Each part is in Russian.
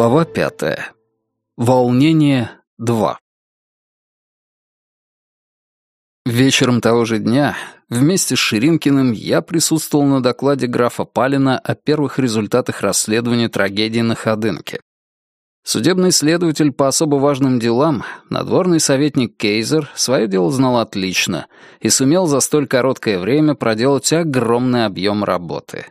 Глава пятая. Волнение 2. Вечером того же дня вместе с Ширинкиным я присутствовал на докладе графа Палина о первых результатах расследования трагедии на Ходынке. Судебный следователь по особо важным делам, надворный советник Кейзер, свое дело знал отлично и сумел за столь короткое время проделать огромный объем работы.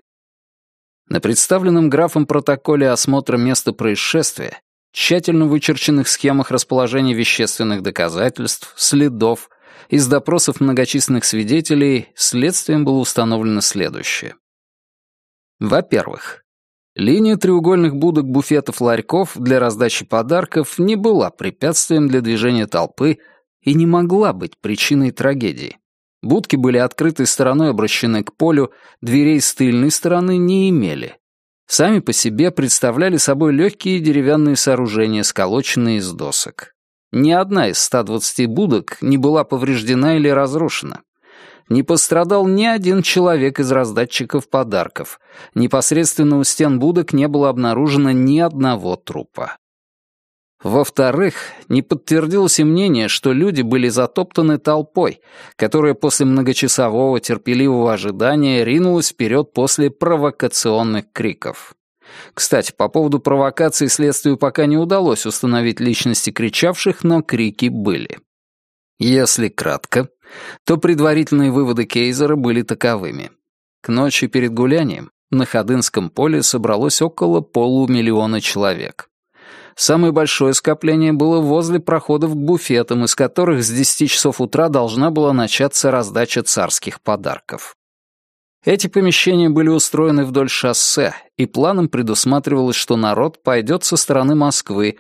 На представленном графом протоколе осмотра места происшествия, тщательно вычерченных схемах расположения вещественных доказательств, следов, из допросов многочисленных свидетелей следствием было установлено следующее. Во-первых, линия треугольных будок буфетов-ларьков для раздачи подарков не была препятствием для движения толпы и не могла быть причиной трагедии. Будки были открытой стороной обращены к полю, дверей с тыльной стороны не имели. Сами по себе представляли собой легкие деревянные сооружения, сколоченные из досок. Ни одна из 120 будок не была повреждена или разрушена. Не пострадал ни один человек из раздатчиков подарков. Непосредственно у стен будок не было обнаружено ни одного трупа. Во-вторых, не подтвердилось и мнение, что люди были затоптаны толпой, которая после многочасового терпеливого ожидания ринулась вперед после провокационных криков. Кстати, по поводу провокации следствию пока не удалось установить личности кричавших, но крики были. Если кратко, то предварительные выводы Кейзера были таковыми. К ночи перед гулянием на Ходынском поле собралось около полумиллиона человек. Самое большое скопление было возле проходов к буфетам, из которых с 10 часов утра должна была начаться раздача царских подарков. Эти помещения были устроены вдоль шоссе, и планом предусматривалось, что народ пойдет со стороны Москвы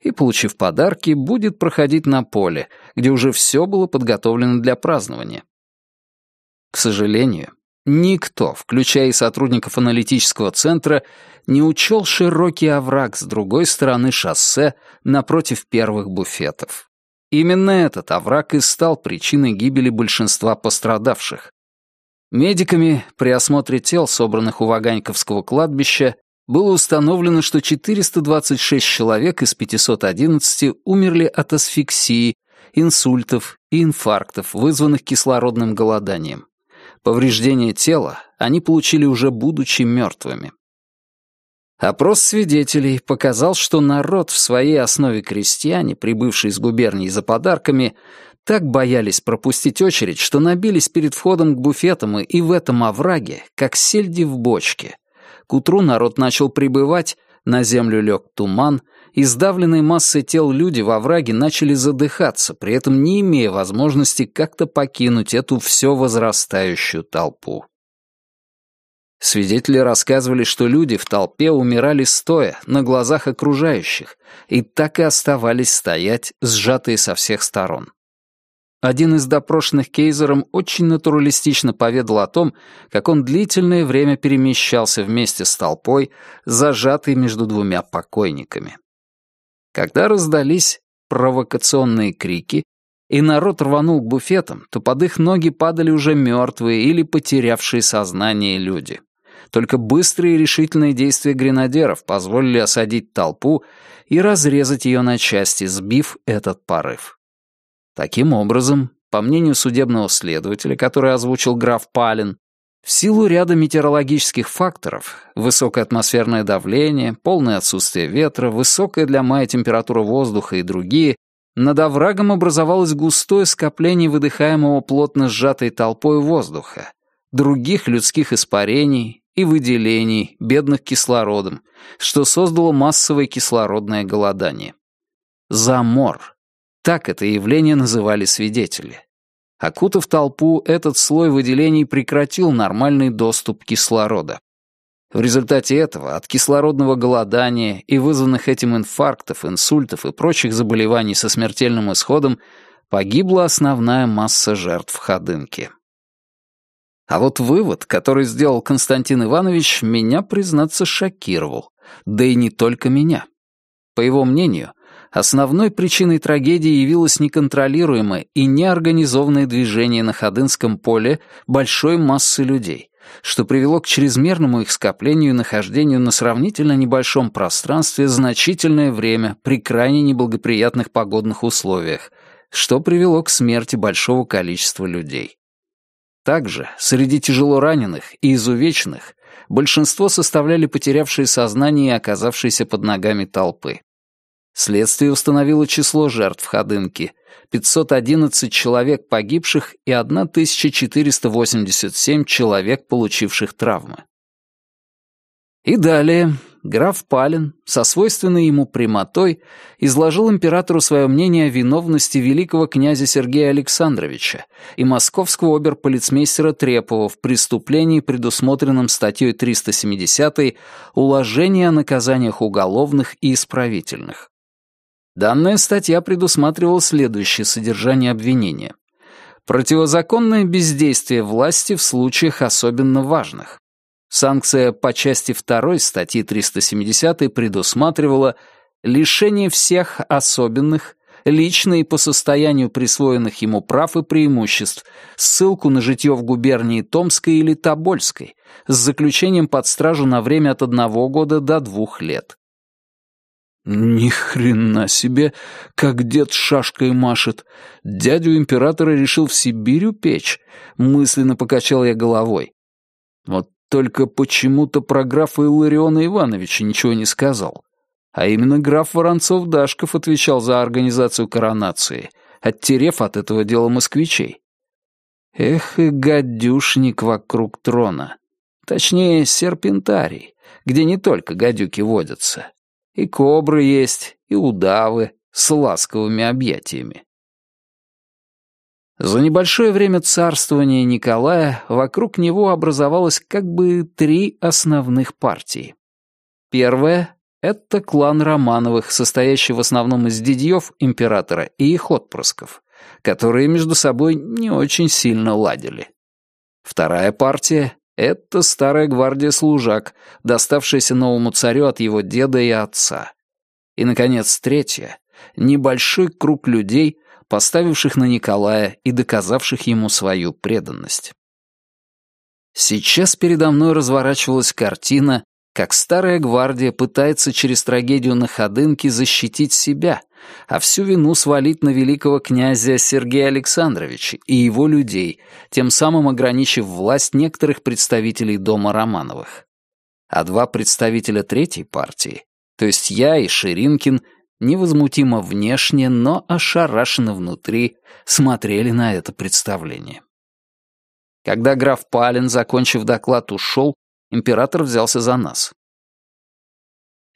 и, получив подарки, будет проходить на поле, где уже все было подготовлено для празднования. К сожалению, никто, включая и сотрудников аналитического центра, не учел широкий овраг с другой стороны шоссе напротив первых буфетов. Именно этот овраг и стал причиной гибели большинства пострадавших. Медиками при осмотре тел, собранных у Ваганьковского кладбища, было установлено, что 426 человек из 511 умерли от асфиксии, инсультов и инфарктов, вызванных кислородным голоданием. Повреждение тела они получили уже будучи мертвыми. Опрос свидетелей показал, что народ в своей основе крестьяне, прибывшие из губернии за подарками, так боялись пропустить очередь, что набились перед входом к буфетам и в этом овраге, как сельди в бочке. К утру народ начал прибывать, на землю лег туман, и сдавленные массой тел люди во враге начали задыхаться, при этом не имея возможности как-то покинуть эту все возрастающую толпу. Свидетели рассказывали, что люди в толпе умирали стоя, на глазах окружающих, и так и оставались стоять, сжатые со всех сторон. Один из допрошенных Кейзером очень натуралистично поведал о том, как он длительное время перемещался вместе с толпой, зажатый между двумя покойниками. Когда раздались провокационные крики, и народ рванул к буфетам, то под их ноги падали уже мертвые или потерявшие сознание люди. Только быстрые и решительные действия гренадеров позволили осадить толпу и разрезать ее на части, сбив этот порыв. Таким образом, по мнению судебного следователя, который озвучил граф Палин, в силу ряда метеорологических факторов — высокое атмосферное давление, полное отсутствие ветра, высокая для мая температура воздуха и другие — над оврагом образовалось густое скопление выдыхаемого плотно сжатой толпой воздуха, других людских испарений, и выделений, бедных кислородом, что создало массовое кислородное голодание. Замор. Так это явление называли свидетели. Окутав толпу, этот слой выделений прекратил нормальный доступ кислорода. В результате этого от кислородного голодания и вызванных этим инфарктов, инсультов и прочих заболеваний со смертельным исходом погибла основная масса жертв ходынки. А вот вывод, который сделал Константин Иванович, меня, признаться, шокировал. Да и не только меня. По его мнению, основной причиной трагедии явилось неконтролируемое и неорганизованное движение на Ходынском поле большой массы людей, что привело к чрезмерному их скоплению и нахождению на сравнительно небольшом пространстве значительное время при крайне неблагоприятных погодных условиях, что привело к смерти большого количества людей. Также среди тяжело раненых и изувеченных большинство составляли потерявшие сознание и оказавшиеся под ногами толпы. Следствие установило число жертв Ходынки — 511 человек погибших и 1487 человек, получивших травмы. И далее граф Палин со свойственной ему прямотой изложил императору свое мнение о виновности великого князя Сергея Александровича и московского оберполицмейстера Трепова в преступлении, предусмотренном статьей 370 «Уложение о наказаниях уголовных и исправительных». Данная статья предусматривала следующее содержание обвинения. Противозаконное бездействие власти в случаях особенно важных. Санкция по части 2 статьи 370 предусматривала лишение всех особенных, лично и по состоянию присвоенных ему прав и преимуществ, ссылку на житье в губернии Томской или Тобольской, с заключением под стражу на время от одного года до двух лет. Ни хрена себе, как дед шашкой машет. Дядю императора решил в Сибирь упечь. Мысленно покачал я головой. Вот только почему-то про графа Иллариона Ивановича ничего не сказал. А именно граф Воронцов-Дашков отвечал за организацию коронации, оттерев от этого дела москвичей. Эх и гадюшник вокруг трона. Точнее, серпентарий, где не только гадюки водятся. И кобры есть, и удавы с ласковыми объятиями. За небольшое время царствования Николая вокруг него образовалось как бы три основных партии. Первая — это клан Романовых, состоящий в основном из дядьев императора и их отпрысков, которые между собой не очень сильно ладили. Вторая партия это старая гвардия служак, доставшаяся новому царю от его деда и отца. И, наконец, третья — небольшой круг людей, поставивших на Николая и доказавших ему свою преданность. Сейчас передо мной разворачивалась картина, как старая гвардия пытается через трагедию на Ходынке защитить себя, а всю вину свалить на великого князя Сергея Александровича и его людей, тем самым ограничив власть некоторых представителей дома Романовых. А два представителя третьей партии, то есть я и Ширинкин, невозмутимо внешне, но ошарашенно внутри, смотрели на это представление. Когда граф Палин, закончив доклад, ушел, император взялся за нас.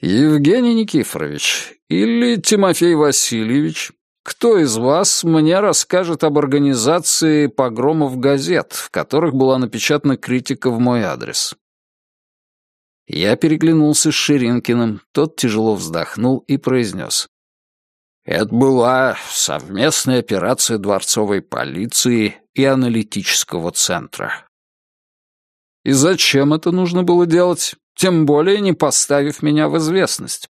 «Евгений Никифорович или Тимофей Васильевич, кто из вас мне расскажет об организации погромов газет, в которых была напечатана критика в мой адрес?» Я переглянулся с Ширинкиным, тот тяжело вздохнул и произнес. Это была совместная операция дворцовой полиции и аналитического центра. И зачем это нужно было делать? тем более не поставив меня в известность.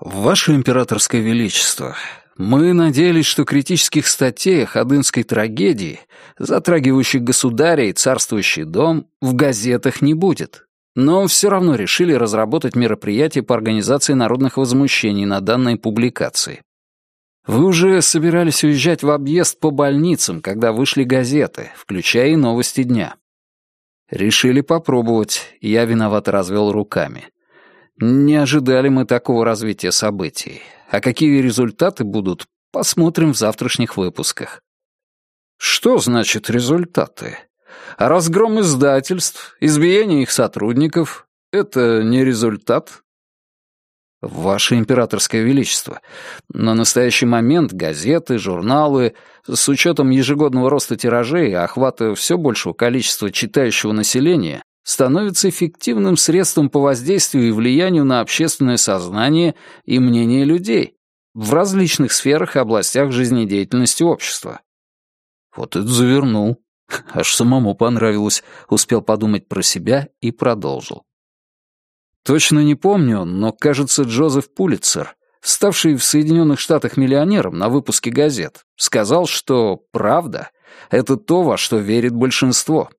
Ваше императорское величество, мы надеялись, что критических статей о ходынской трагедии, затрагивающих государя и царствующий дом, в газетах не будет. Но все равно решили разработать мероприятие по организации народных возмущений на данной публикации. Вы уже собирались уезжать в объезд по больницам, когда вышли газеты, включая и новости дня. Решили попробовать, я виновато развел руками. Не ожидали мы такого развития событий. А какие результаты будут, посмотрим в завтрашних выпусках. Что значит результаты? Разгром издательств, избиение их сотрудников — это не результат? «Ваше императорское величество, на настоящий момент газеты, журналы, с учетом ежегодного роста тиражей и охвата все большего количества читающего населения, становятся эффективным средством по воздействию и влиянию на общественное сознание и мнение людей в различных сферах и областях жизнедеятельности общества». Вот это завернул. Аж самому понравилось, успел подумать про себя и продолжил. Точно не помню, но, кажется, Джозеф Пулитцер, ставший в Соединенных Штатах миллионером на выпуске газет, сказал, что правда — это то, во что верит большинство.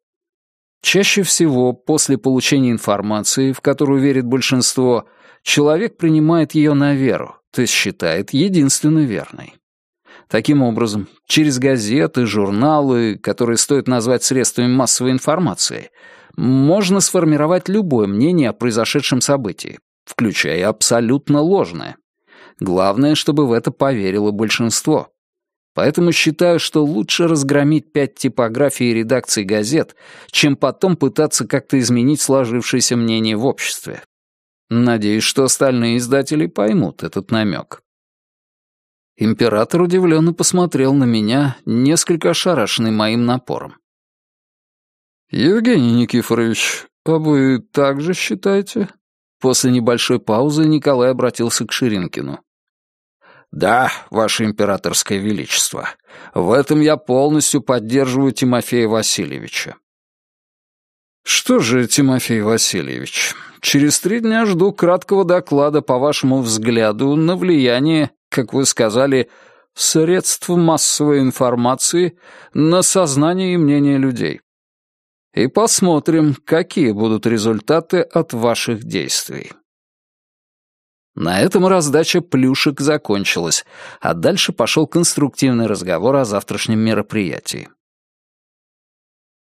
Чаще всего после получения информации, в которую верит большинство, человек принимает ее на веру, то есть считает единственно верной. Таким образом, через газеты, журналы, которые стоит назвать средствами массовой информации, можно сформировать любое мнение о произошедшем событии, включая абсолютно ложное. Главное, чтобы в это поверило большинство. Поэтому считаю, что лучше разгромить пять типографий и редакций газет, чем потом пытаться как-то изменить сложившееся мнение в обществе. Надеюсь, что остальные издатели поймут этот намек. Император удивленно посмотрел на меня, несколько ошарашенный моим напором. «Евгений Никифорович, а вы также считаете?» После небольшой паузы Николай обратился к Ширинкину. «Да, Ваше Императорское Величество, в этом я полностью поддерживаю Тимофея Васильевича». «Что же, Тимофей Васильевич, через три дня жду краткого доклада по вашему взгляду на влияние, как вы сказали, средств массовой информации на сознание и мнение людей. И посмотрим, какие будут результаты от ваших действий». На этом раздача плюшек закончилась, а дальше пошел конструктивный разговор о завтрашнем мероприятии.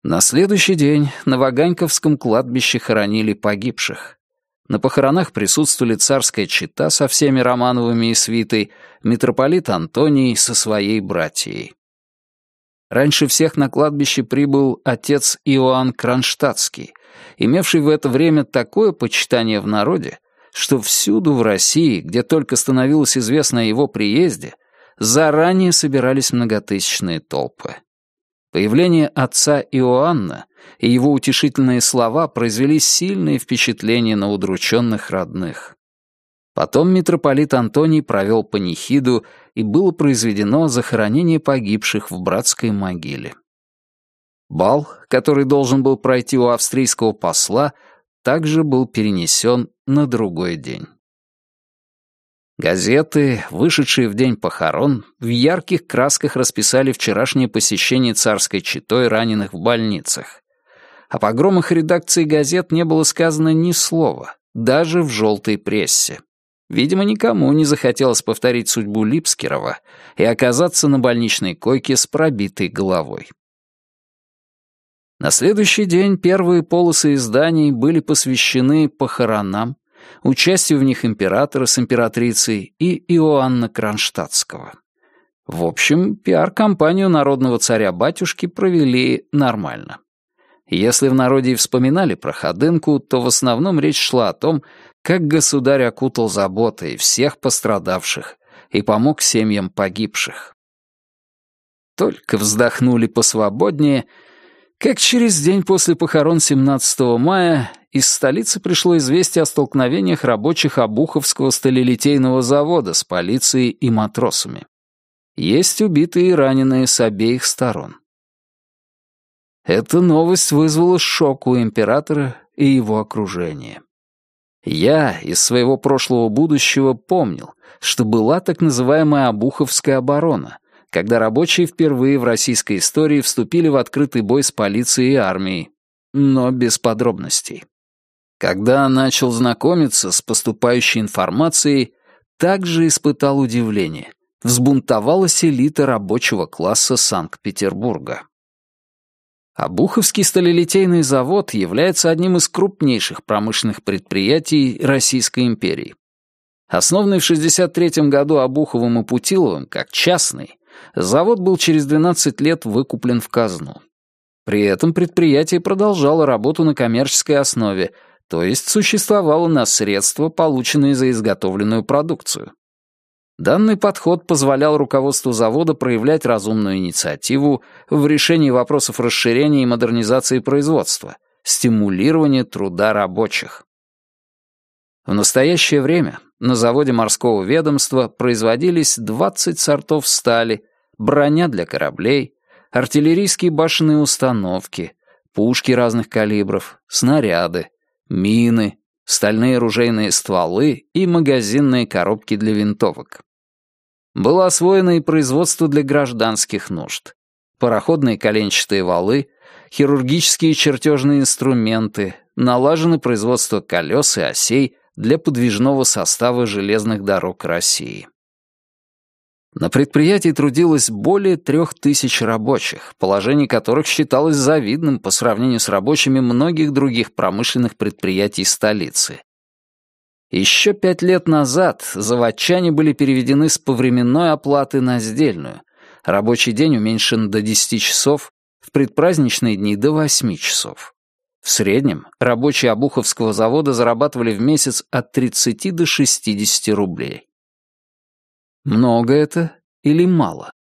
На следующий день на Ваганьковском кладбище хоронили погибших. На похоронах присутствовали царская чета со всеми Романовыми и свитой, митрополит Антоний со своей братьей. Раньше всех на кладбище прибыл отец Иоанн Кронштадтский, имевший в это время такое почитание в народе, что всюду в России, где только становилось известно о его приезде, заранее собирались многотысячные толпы. Появление отца Иоанна и его утешительные слова произвели сильное впечатление на удрученных родных. Потом митрополит Антоний провел панихиду, и было произведено захоронение погибших в братской могиле. Бал, который должен был пройти у австрийского посла, также был перенесен на другой день. Газеты, вышедшие в день похорон, в ярких красках расписали вчерашнее посещение царской четой раненых в больницах. О погромах редакции газет не было сказано ни слова, даже в желтой прессе. Видимо, никому не захотелось повторить судьбу Липскерова и оказаться на больничной койке с пробитой головой. На следующий день первые полосы изданий были посвящены похоронам, участию в них императора с императрицей и Иоанна Кронштадтского. В общем, пиар-компанию народного царя-батюшки провели нормально. Если в народе и вспоминали про Ходынку, то в основном речь шла о том, как государь окутал заботой всех пострадавших и помог семьям погибших. Только вздохнули посвободнее — как через день после похорон 17 мая из столицы пришло известие о столкновениях рабочих Обуховского сталелитейного завода с полицией и матросами. Есть убитые и раненые с обеих сторон. Эта новость вызвала шок у императора и его окружения. Я из своего прошлого будущего помнил, что была так называемая Обуховская оборона, когда рабочие впервые в российской истории вступили в открытый бой с полицией и армией, но без подробностей. Когда начал знакомиться с поступающей информацией, также испытал удивление. Взбунтовалась элита рабочего класса Санкт-Петербурга. Обуховский сталелитейный завод является одним из крупнейших промышленных предприятий Российской империи. Основанный в 1963 году Обуховым и Путиловым как частный, завод был через 12 лет выкуплен в казну. При этом предприятие продолжало работу на коммерческой основе, то есть существовало на средства, полученные за изготовленную продукцию. Данный подход позволял руководству завода проявлять разумную инициативу в решении вопросов расширения и модернизации производства, стимулирования труда рабочих. В настоящее время на заводе морского ведомства производились 20 сортов стали, броня для кораблей, артиллерийские башенные установки, пушки разных калибров, снаряды, мины, стальные ружейные стволы и магазинные коробки для винтовок. Было освоено и производство для гражданских нужд. Пароходные коленчатые валы, хирургические чертежные инструменты, налажено производство колес и осей для подвижного состава железных дорог России. На предприятии трудилось более трех тысяч рабочих, положение которых считалось завидным по сравнению с рабочими многих других промышленных предприятий столицы. Еще пять лет назад заводчане были переведены с повременной оплаты на сдельную, рабочий день уменьшен до 10 часов, в предпраздничные дни до 8 часов. В среднем рабочие Обуховского завода зарабатывали в месяц от 30 до 60 рублей. Много это или мало?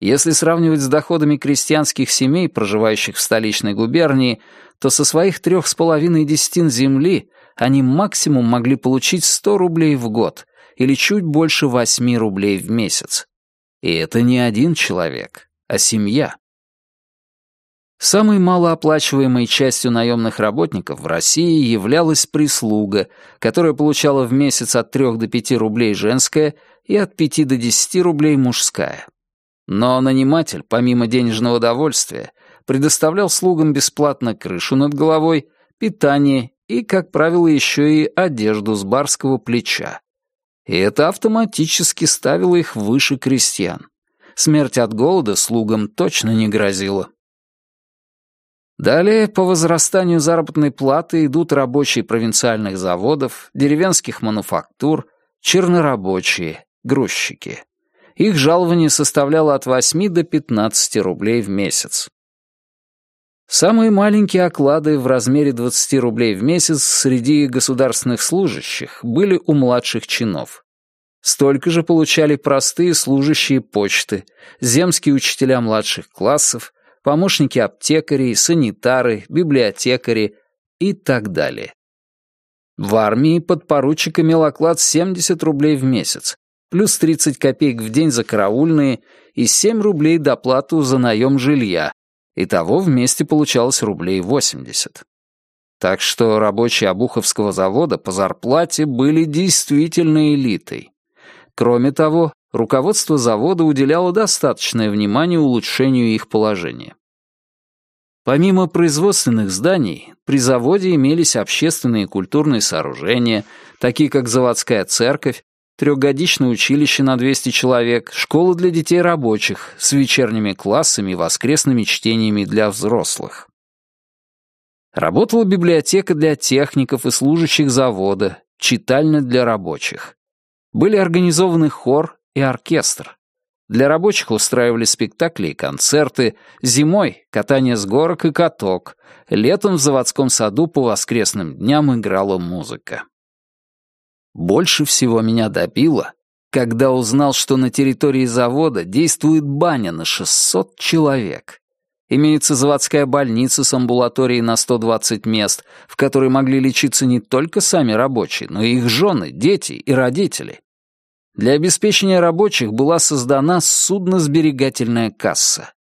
Если сравнивать с доходами крестьянских семей, проживающих в столичной губернии, то со своих трех с половиной десятин земли они максимум могли получить 100 рублей в год или чуть больше 8 рублей в месяц. И это не один человек, а семья. Самой малооплачиваемой частью наемных работников в России являлась прислуга, которая получала в месяц от 3 до 5 рублей женская и от 5 до 10 рублей мужская. Но наниматель, помимо денежного довольствия, предоставлял слугам бесплатно крышу над головой, питание и, как правило, еще и одежду с барского плеча. И это автоматически ставило их выше крестьян. Смерть от голода слугам точно не грозила. Далее по возрастанию заработной платы идут рабочие провинциальных заводов, деревенских мануфактур, чернорабочие, грузчики. Их жалование составляло от 8 до 15 рублей в месяц. Самые маленькие оклады в размере 20 рублей в месяц среди государственных служащих были у младших чинов. Столько же получали простые служащие почты, земские учителя младших классов, помощники аптекарей, санитары, библиотекари и так далее. В армии подпоручик имел оклад 70 рублей в месяц, плюс 30 копеек в день за караульные и 7 рублей доплату за наем жилья. Итого вместе получалось рублей 80. Так что рабочие Обуховского завода по зарплате были действительно элитой. Кроме того, руководство завода уделяло достаточное внимание улучшению их положения. Помимо производственных зданий, при заводе имелись общественные и культурные сооружения, такие как заводская церковь, трехгодичное училище на 200 человек, школа для детей рабочих с вечерними классами и воскресными чтениями для взрослых. Работала библиотека для техников и служащих завода, читальня для рабочих. Были организованы хор и оркестр. Для рабочих устраивали спектакли и концерты, зимой — катание с горок и каток, летом в заводском саду по воскресным дням играла музыка. Больше всего меня добило, когда узнал, что на территории завода действует баня на 600 человек. Имеется заводская больница с амбулаторией на 120 мест, в которой могли лечиться не только сами рабочие, но и их жены, дети и родители. Для обеспечения рабочих была создана судно-сберегательная касса.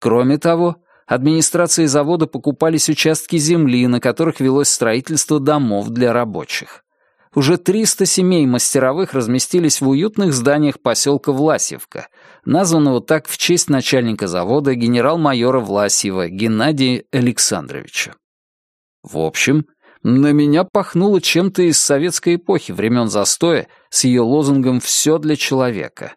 Кроме того, администрацией завода покупались участки земли, на которых велось строительство домов для рабочих. Уже 300 семей мастеровых разместились в уютных зданиях поселка Власьевка, названного так в честь начальника завода генерал-майора Власьева Геннадия Александровича. В общем, на меня пахнуло чем-то из советской эпохи, времен застоя, с ее лозунгом «Все для человека».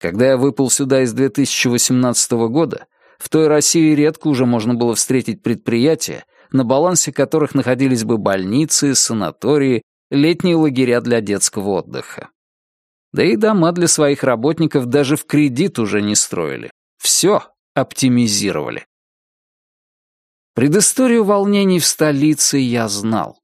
Когда я выпал сюда из 2018 года, в той России редко уже можно было встретить предприятия, на балансе которых находились бы больницы, санатории, летние лагеря для детского отдыха. Да и дома для своих работников даже в кредит уже не строили. Все оптимизировали. Предысторию волнений в столице я знал.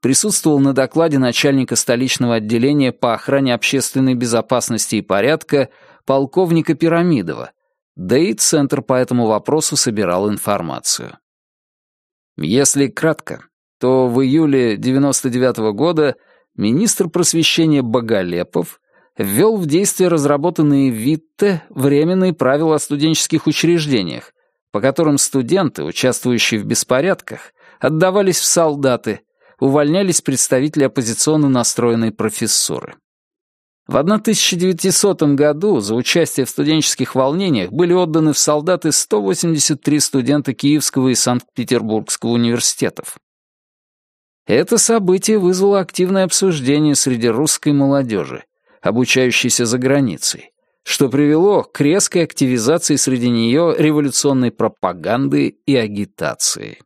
Присутствовал на докладе начальника столичного отделения по охране общественной безопасности и порядка полковника Пирамидова, да и Центр по этому вопросу собирал информацию. Если кратко, то в июле 99 -го года министр просвещения Боголепов ввел в действие разработанные Витте временные правила о студенческих учреждениях, по которым студенты, участвующие в беспорядках, отдавались в солдаты, увольнялись представители оппозиционно настроенной профессуры. В 1900 году за участие в студенческих волнениях были отданы в солдаты 183 студента Киевского и Санкт-Петербургского университетов. Это событие вызвало активное обсуждение среди русской молодежи, обучающейся за границей, что привело к резкой активизации среди нее революционной пропаганды и агитации.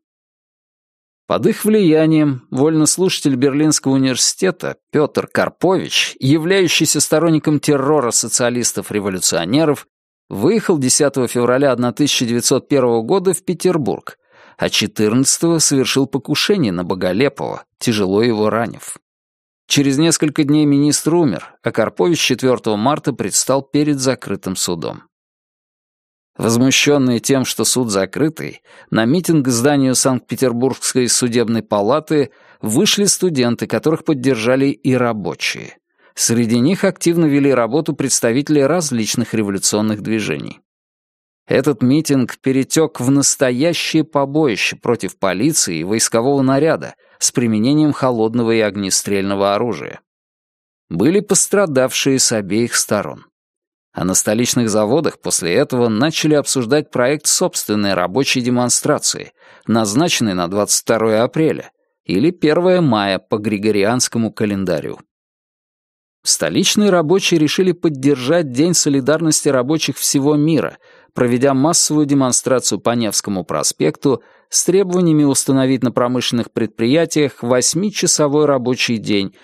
Под их влиянием вольнослушатель Берлинского университета Петр Карпович, являющийся сторонником террора социалистов-революционеров, выехал 10 февраля 1901 года в Петербург, а 14 совершил покушение на Боголепова, тяжело его ранив. Через несколько дней министр умер, а Карпович 4 марта предстал перед закрытым судом. Возмущенные тем, что суд закрытый, на митинг к зданию Санкт-Петербургской судебной палаты вышли студенты, которых поддержали и рабочие. Среди них активно вели работу представители различных революционных движений. Этот митинг перетек в настоящее побоище против полиции и войскового наряда с применением холодного и огнестрельного оружия. Были пострадавшие с обеих сторон а на столичных заводах после этого начали обсуждать проект собственной рабочей демонстрации, назначенной на 22 апреля или 1 мая по Григорианскому календарю. Столичные рабочие решили поддержать День солидарности рабочих всего мира, проведя массовую демонстрацию по Невскому проспекту с требованиями установить на промышленных предприятиях восьмичасовой рабочий день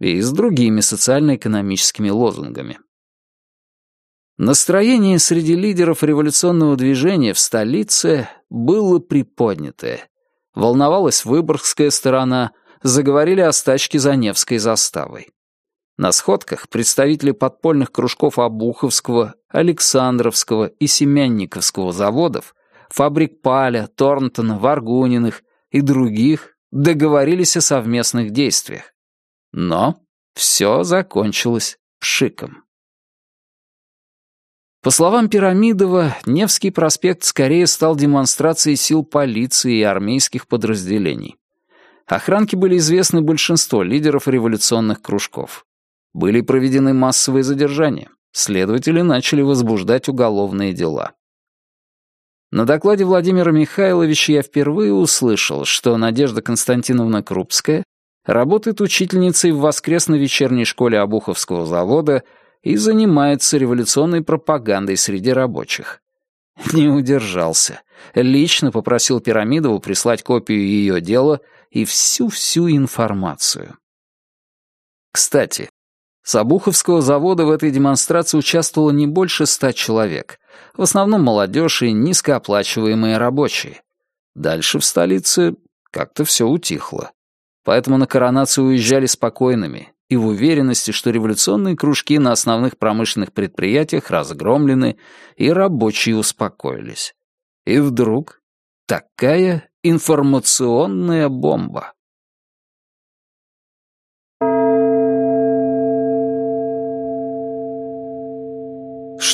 и с другими социально-экономическими лозунгами. Настроение среди лидеров революционного движения в столице было приподнятое. Волновалась Выборгская сторона, заговорили о стачке за Невской заставой. На сходках представители подпольных кружков Обуховского, Александровского и Семянниковского заводов, фабрик Паля, Торнтона, Варгуниных и других договорились о совместных действиях. Но все закончилось пшиком. По словам Пирамидова, Невский проспект скорее стал демонстрацией сил полиции и армейских подразделений. Охранке были известны большинство лидеров революционных кружков. Были проведены массовые задержания. Следователи начали возбуждать уголовные дела. На докладе Владимира Михайловича я впервые услышал, что Надежда Константиновна Крупская работает учительницей в воскресной вечерней школе Обуховского завода и занимается революционной пропагандой среди рабочих. Не удержался. Лично попросил Пирамидову прислать копию ее дела и всю-всю информацию. Кстати, с Обуховского завода в этой демонстрации участвовало не больше ста человек, в основном молодежь и низкооплачиваемые рабочие. Дальше в столице как-то все утихло. Поэтому на коронацию уезжали спокойными, и в уверенности, что революционные кружки на основных промышленных предприятиях разгромлены и рабочие успокоились. И вдруг такая информационная бомба.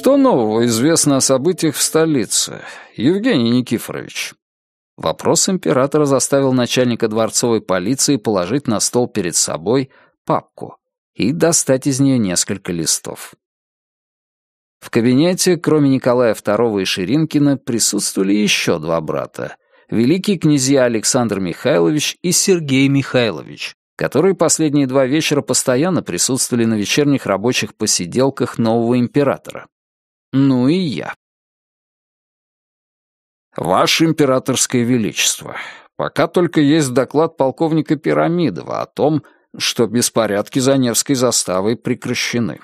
Что нового известно о событиях в столице, Евгений Никифорович? Вопрос императора заставил начальника дворцовой полиции положить на стол перед собой папку и достать из нее несколько листов. В кабинете, кроме Николая II и Ширинкина, присутствовали еще два брата — великие князья Александр Михайлович и Сергей Михайлович, которые последние два вечера постоянно присутствовали на вечерних рабочих посиделках нового императора. Ну и я. «Ваше императорское величество, пока только есть доклад полковника Пирамидова о том, что беспорядки за Невской заставой прекращены.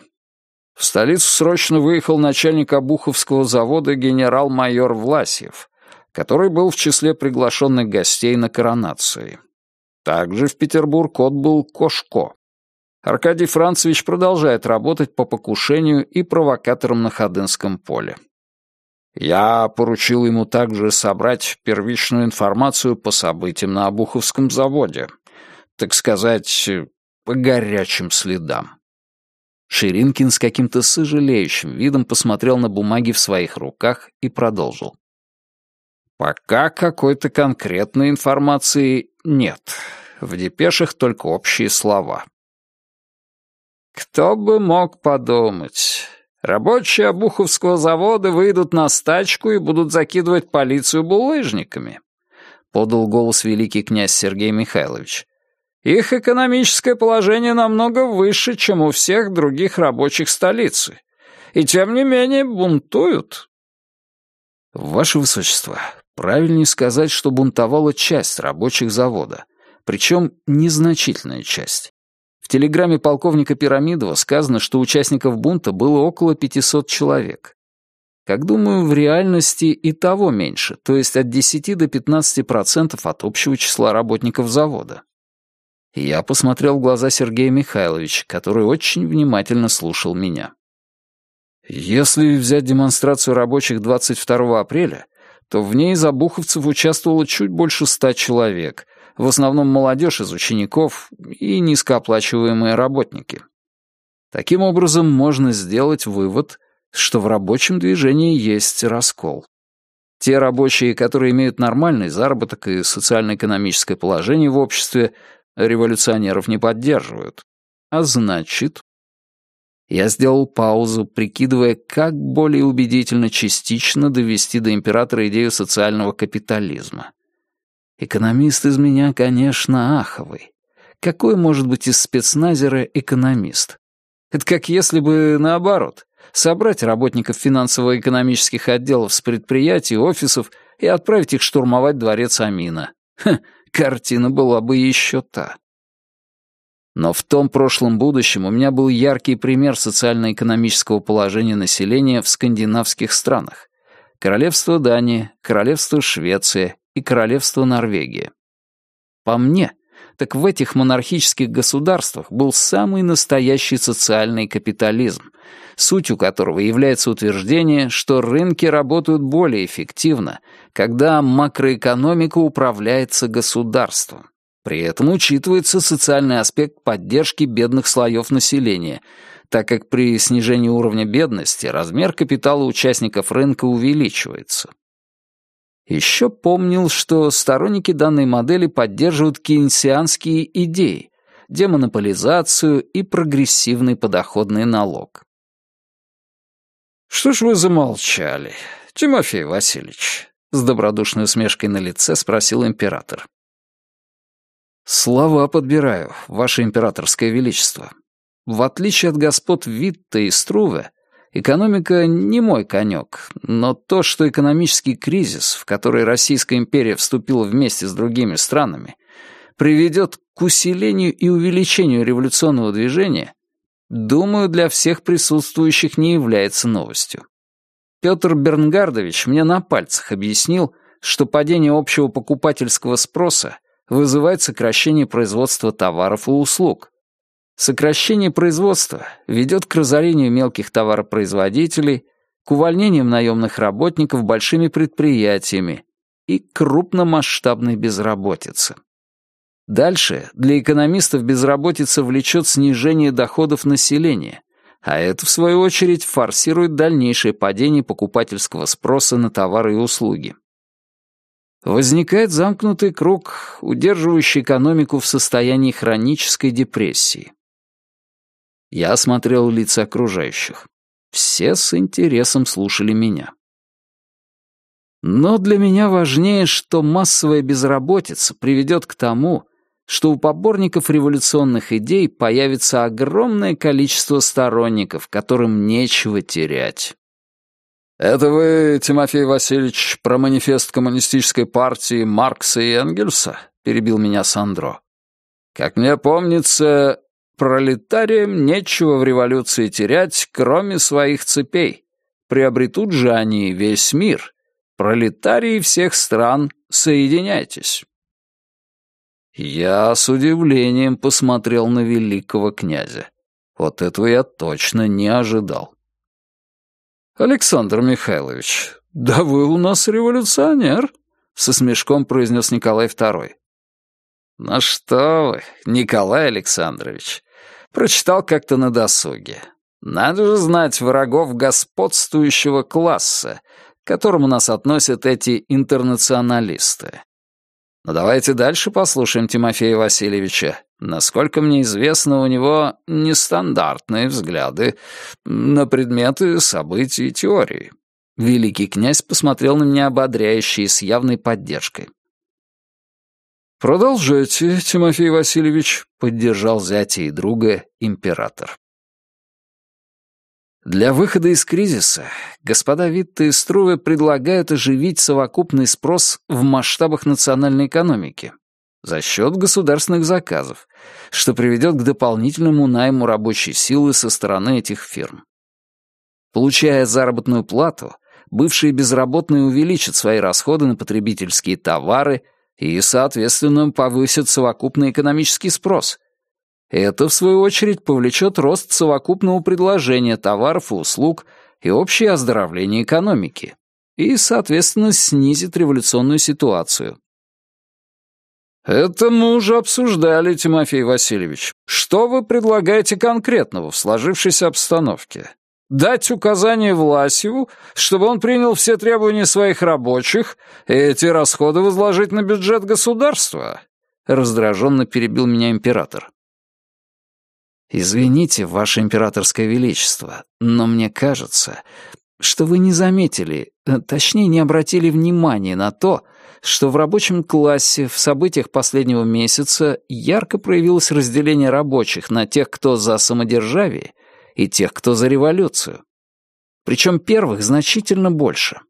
В столицу срочно выехал начальник Обуховского завода генерал-майор Власьев, который был в числе приглашенных гостей на коронации. Также в Петербург отбыл Кошко. Аркадий Францевич продолжает работать по покушению и провокаторам на Ходынском поле. Я поручил ему также собрать первичную информацию по событиям на Обуховском заводе, так сказать, по горячим следам. Ширинкин с каким-то сожалеющим видом посмотрел на бумаги в своих руках и продолжил. «Пока какой-то конкретной информации нет. В депешах только общие слова». «Кто бы мог подумать. Рабочие Обуховского завода выйдут на стачку и будут закидывать полицию булыжниками», — подал голос великий князь Сергей Михайлович. Их экономическое положение намного выше, чем у всех других рабочих столицы. И тем не менее бунтуют. Ваше Высочество, правильнее сказать, что бунтовала часть рабочих завода, причем незначительная часть. В телеграмме полковника Пирамидова сказано, что участников бунта было около 500 человек. Как думаю, в реальности и того меньше, то есть от 10 до 15% от общего числа работников завода. Я посмотрел в глаза Сергея Михайловича, который очень внимательно слушал меня. Если взять демонстрацию рабочих 22 апреля, то в ней из обуховцев участвовало чуть больше ста человек, в основном молодежь из учеников и низкооплачиваемые работники. Таким образом, можно сделать вывод, что в рабочем движении есть раскол. Те рабочие, которые имеют нормальный заработок и социально-экономическое положение в обществе, революционеров не поддерживают. А значит... Я сделал паузу, прикидывая, как более убедительно частично довести до императора идею социального капитализма. Экономист из меня, конечно, аховый. Какой может быть из спецназера экономист? Это как если бы наоборот, собрать работников финансово-экономических отделов с предприятий, офисов и отправить их штурмовать дворец Амина. Ха, картина была бы еще та. Но в том прошлом будущем у меня был яркий пример социально-экономического положения населения в скандинавских странах. Королевство Дания, Королевство Швеция и Королевство Норвегия. По мне, так в этих монархических государствах был самый настоящий социальный капитализм, сутью которого является утверждение, что рынки работают более эффективно, когда макроэкономика управляется государством. При этом учитывается социальный аспект поддержки бедных слоев населения, так как при снижении уровня бедности размер капитала участников рынка увеличивается. Еще помнил, что сторонники данной модели поддерживают кейнсианские идеи, демонополизацию и прогрессивный подоходный налог. «Что ж вы замолчали, Тимофей Васильевич?» С добродушной усмешкой на лице спросил император. «Слова подбираю, ваше императорское величество. В отличие от господ Витта и Струве, экономика не мой конек, но то, что экономический кризис, в который Российская империя вступила вместе с другими странами, приведет к усилению и увеличению революционного движения, думаю, для всех присутствующих не является новостью. Петр Бернгардович мне на пальцах объяснил, что падение общего покупательского спроса вызывает сокращение производства товаров и услуг. Сокращение производства ведет к разорению мелких товаропроизводителей, к увольнениям наемных работников большими предприятиями и крупномасштабной безработице. Дальше для экономистов безработица влечет снижение доходов населения, а это, в свою очередь, форсирует дальнейшее падение покупательского спроса на товары и услуги. Возникает замкнутый круг, удерживающий экономику в состоянии хронической депрессии. Я осмотрел лица окружающих. Все с интересом слушали меня. Но для меня важнее, что массовая безработица приведет к тому, что у поборников революционных идей появится огромное количество сторонников, которым нечего терять. «Это вы, Тимофей Васильевич, про манифест коммунистической партии Маркса и Энгельса?» — перебил меня Сандро. «Как мне помнится, пролетариям нечего в революции терять, кроме своих цепей. Приобретут же они весь мир. Пролетарии всех стран, соединяйтесь». Я с удивлением посмотрел на великого князя. Вот этого я точно не ожидал. «Александр Михайлович, да вы у нас революционер», — со смешком произнес Николай II. «Ну что вы, Николай Александрович, прочитал как-то на досуге. Надо же знать врагов господствующего класса, к которому нас относят эти интернационалисты. Но давайте дальше послушаем Тимофея Васильевича. Насколько мне известно, у него нестандартные взгляды на предметы, события и теории. Великий князь посмотрел на меня ободряюще и с явной поддержкой. «Продолжайте, Тимофей Васильевич», — поддержал зятя и друга император. Для выхода из кризиса господа Витте и Струве предлагают оживить совокупный спрос в масштабах национальной экономики за счет государственных заказов, что приведет к дополнительному найму рабочей силы со стороны этих фирм. Получая заработную плату, бывшие безработные увеличат свои расходы на потребительские товары и, соответственно, повысят совокупный экономический спрос, это, в свою очередь, повлечет рост совокупного предложения товаров и услуг и общее оздоровление экономики, и, соответственно, снизит революционную ситуацию. «Это мы уже обсуждали, Тимофей Васильевич. Что вы предлагаете конкретного в сложившейся обстановке? Дать указание Власеву, чтобы он принял все требования своих рабочих и эти расходы возложить на бюджет государства?» Раздраженно перебил меня император. «Извините, Ваше Императорское Величество, но мне кажется, что вы не заметили, э, точнее, не обратили внимания на то, что в рабочем классе в событиях последнего месяца ярко проявилось разделение рабочих на тех, кто за самодержавие, и тех, кто за революцию. Причем первых значительно больше.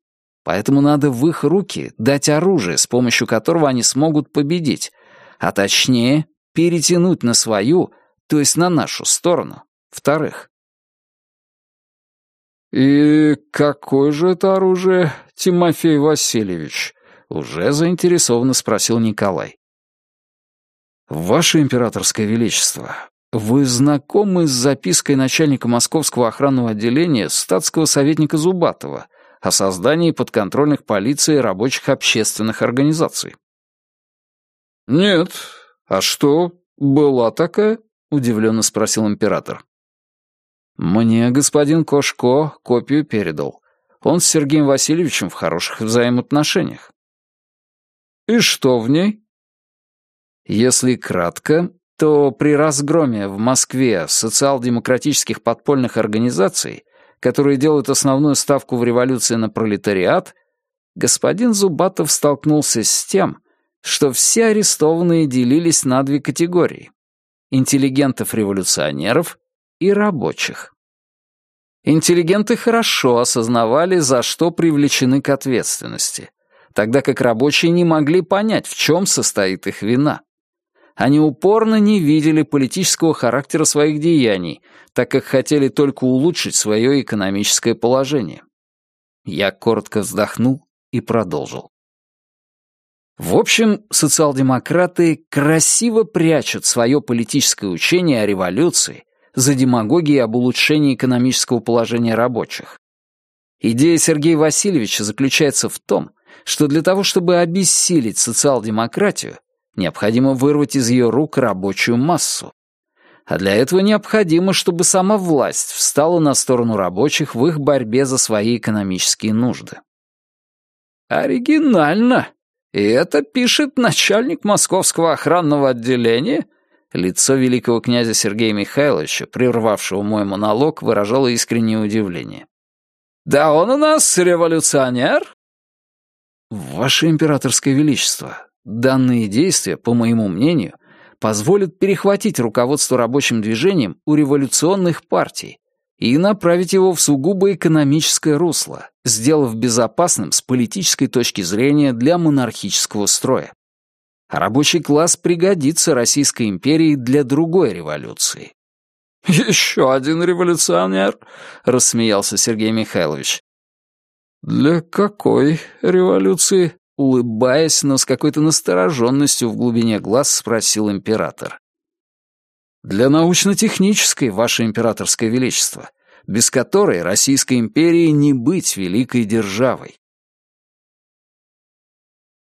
Поэтому надо в их руки дать оружие, с помощью которого они смогут победить, а точнее, перетянуть на свою – то есть на нашу сторону, вторых. «И какое же это оружие, Тимофей Васильевич?» — уже заинтересованно спросил Николай. «Ваше императорское величество, вы знакомы с запиской начальника Московского охранного отделения статского советника Зубатова о создании подконтрольных полиции рабочих общественных организаций?» «Нет. А что, была такая?» удивленно спросил император. «Мне господин Кошко копию передал. Он с Сергеем Васильевичем в хороших взаимоотношениях». «И что в ней?» Если кратко, то при разгроме в Москве социал-демократических подпольных организаций, которые делают основную ставку в революции на пролетариат, господин Зубатов столкнулся с тем, что все арестованные делились на две категории интеллигентов-революционеров и рабочих. Интеллигенты хорошо осознавали, за что привлечены к ответственности, тогда как рабочие не могли понять, в чем состоит их вина. Они упорно не видели политического характера своих деяний, так как хотели только улучшить свое экономическое положение. Я коротко вздохнул и продолжил. В общем, социал-демократы красиво прячут свое политическое учение о революции за демагогией об улучшении экономического положения рабочих. Идея Сергея Васильевича заключается в том, что для того, чтобы обессилить социал-демократию, необходимо вырвать из ее рук рабочую массу. А для этого необходимо, чтобы сама власть встала на сторону рабочих в их борьбе за свои экономические нужды. «Оригинально!» И это пишет начальник московского охранного отделения?» Лицо великого князя Сергея Михайловича, прервавшего мой монолог, выражало искреннее удивление. «Да он у нас революционер?» «Ваше императорское величество, данные действия, по моему мнению, позволят перехватить руководство рабочим движением у революционных партий, и направить его в сугубо экономическое русло, сделав безопасным с политической точки зрения для монархического строя. Рабочий класс пригодится Российской империи для другой революции. «Еще один революционер?» — рассмеялся Сергей Михайлович. «Для какой революции?» — улыбаясь, но с какой-то настороженностью в глубине глаз спросил император. Для научно-технической, Ваше Императорское Величество, без которой Российской империи не быть великой державой.